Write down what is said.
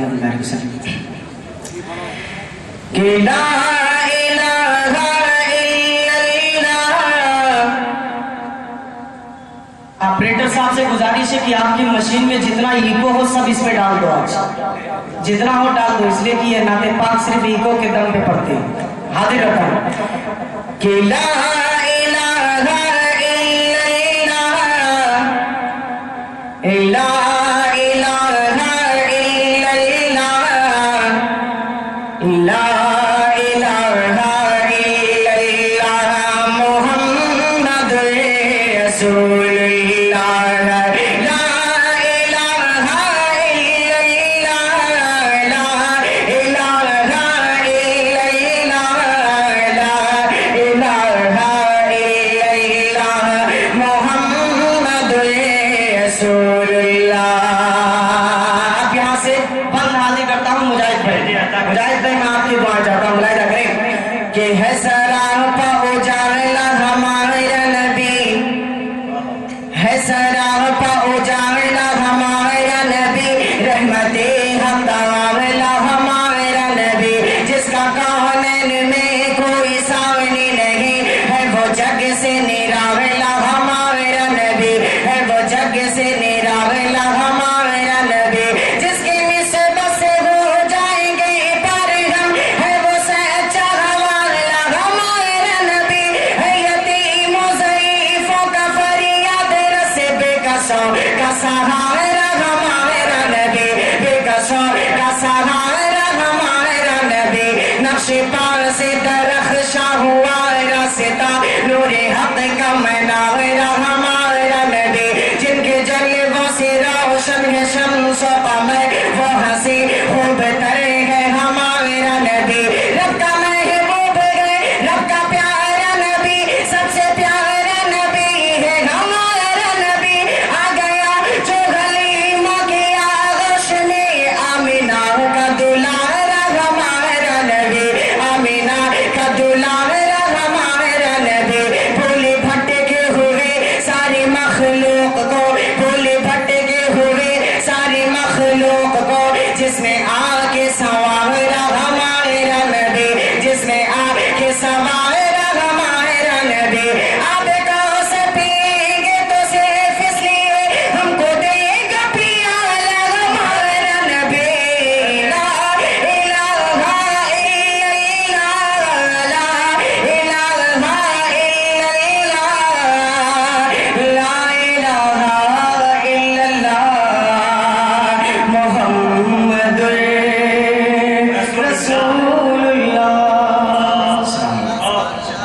اللہ علیہ وسلم کہ لا الہ آپریٹر صاحب سے گزارش ہے کہ آپ کی مشین میں جتنا ایکو ہو سب اس پہ ڈال دو آج جتنا ہو ڈال دو اس لیے کہ یہ نعت پاک صرف ایکو کے دم پہ پڑتے ہیں حاضر رکھا کہ لا جس کا کہنے میں کوئی ساونی نہیں ہے وہ جگ سے نیل س گم آئے رے دسو سا گم آئے رے نشا